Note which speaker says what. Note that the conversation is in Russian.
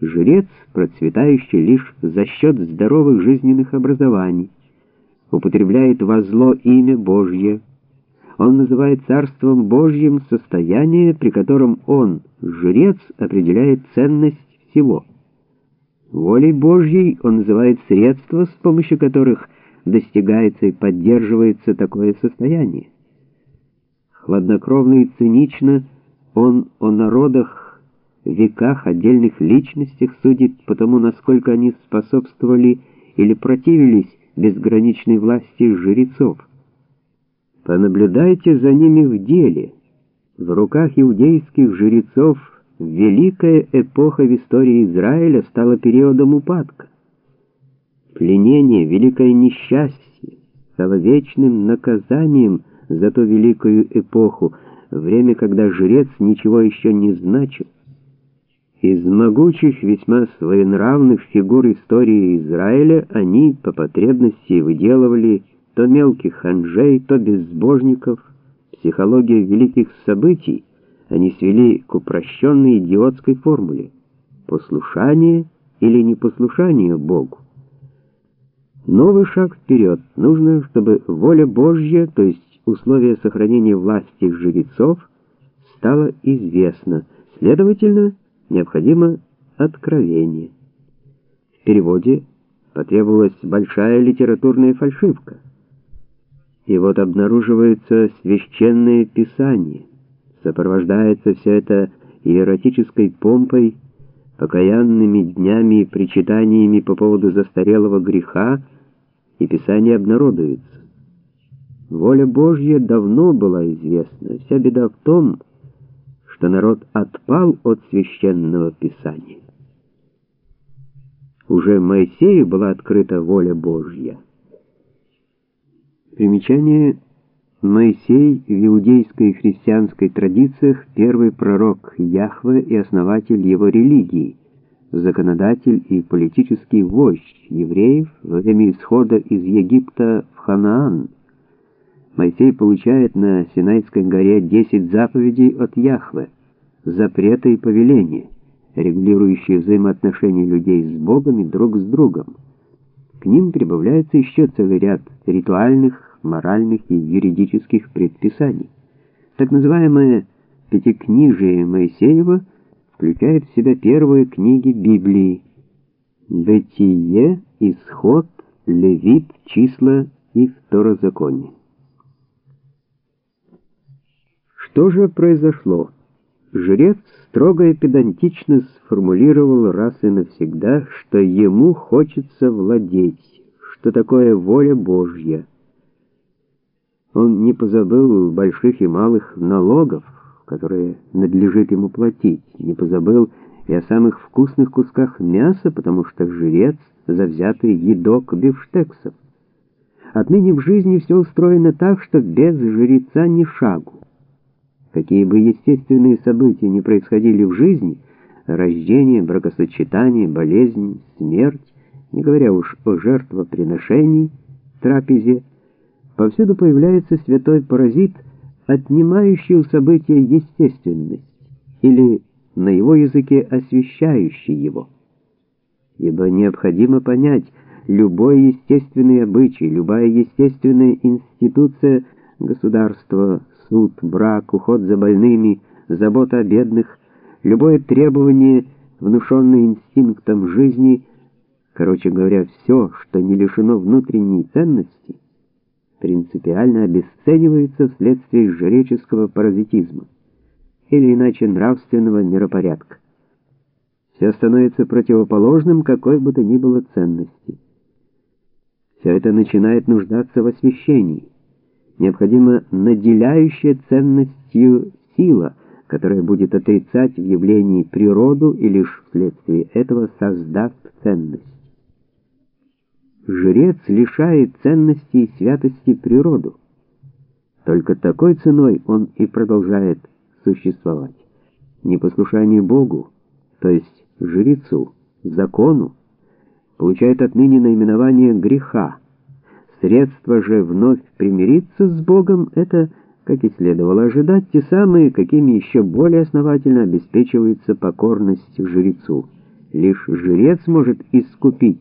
Speaker 1: Жрец, процветающий лишь за счет здоровых жизненных образований, употребляет во зло имя Божье. Он называет царством Божьим состояние, при котором он, жрец, определяет ценность всего. Волей Божьей он называет средства, с помощью которых достигается и поддерживается такое состояние. Хладнокровно и цинично он о народах, веках, отдельных личностях судит по тому, насколько они способствовали или противились безграничной власти жрецов. Понаблюдайте за ними в деле. В руках иудейских жрецов великая эпоха в истории Израиля стала периодом упадка. Пленение, великое несчастье стало вечным наказанием за ту великую эпоху, время, когда жрец ничего еще не значил. Из могучих, весьма своенравных фигур истории Израиля они по потребности выделывали то мелких ханжей, то безбожников. Психология великих событий они свели к упрощенной идиотской формуле послушание или непослушание Богу. Новый шаг вперед. Нужно, чтобы воля Божья, то есть условия сохранения власти жрецов, стала известна. Следовательно, необходимо откровение. В переводе потребовалась большая литературная фальшивка. И вот обнаруживается священное писание. Сопровождается все это иеротической помпой, покаянными днями и причитаниями по поводу застарелого греха, и писание обнародуется. Воля Божья давно была известна. Вся беда в том, что народ отпал от священного писания. Уже Моисею была открыта воля Божья. Примечание Моисей в иудейской и христианской традициях первый пророк Яхве и основатель его религии, законодатель и политический вождь евреев во время исхода из Египта в Ханаан. Моисей получает на Синайской горе 10 заповедей от Яхве, запреты и повеления, регулирующие взаимоотношения людей с Богом и друг с другом. К ним прибавляется еще целый ряд ритуальных, моральных и юридических предписаний. Так называемое Пятикнижие Моисеева включает в себя первые книги Библии Бытие, Исход, Левит, Числа и Второзаконие. Что же произошло? Жрец строго и педантично сформулировал раз и навсегда, что ему хочется владеть, что такое воля Божья. Он не позабыл больших и малых налогов, которые надлежит ему платить, не позабыл и о самых вкусных кусках мяса, потому что жрец завзятый едок бифштексов. Отныне в жизни все устроено так, что без жреца ни шагу. Какие бы естественные события ни происходили в жизни, рождение, бракосочетание, болезнь, смерть, не говоря уж о жертвоприношении, трапезе, повсюду появляется святой паразит, отнимающий у события естественность, или на его языке освещающий его. Ибо необходимо понять, любой естественный обычай, любая естественная институция государства, суд, брак, уход за больными, забота о бедных, любое требование, внушенное инстинктом жизни, короче говоря, все, что не лишено внутренней ценности, принципиально обесценивается вследствие жреческого паразитизма или иначе нравственного миропорядка. Все становится противоположным какой бы то ни было ценности. Все это начинает нуждаться в освящении необходима наделяющая ценностью сила, которая будет отрицать в явлении природу и лишь вследствие этого создаст ценность. Жрец лишает ценности и святости природу. Только такой ценой он и продолжает существовать. Непослушание Богу, то есть жрецу, закону, получает отныне наименование греха. Средство же вновь примириться с Богом — это, как и следовало ожидать, те самые, какими еще более основательно обеспечивается покорность жрецу. Лишь жрец может искупить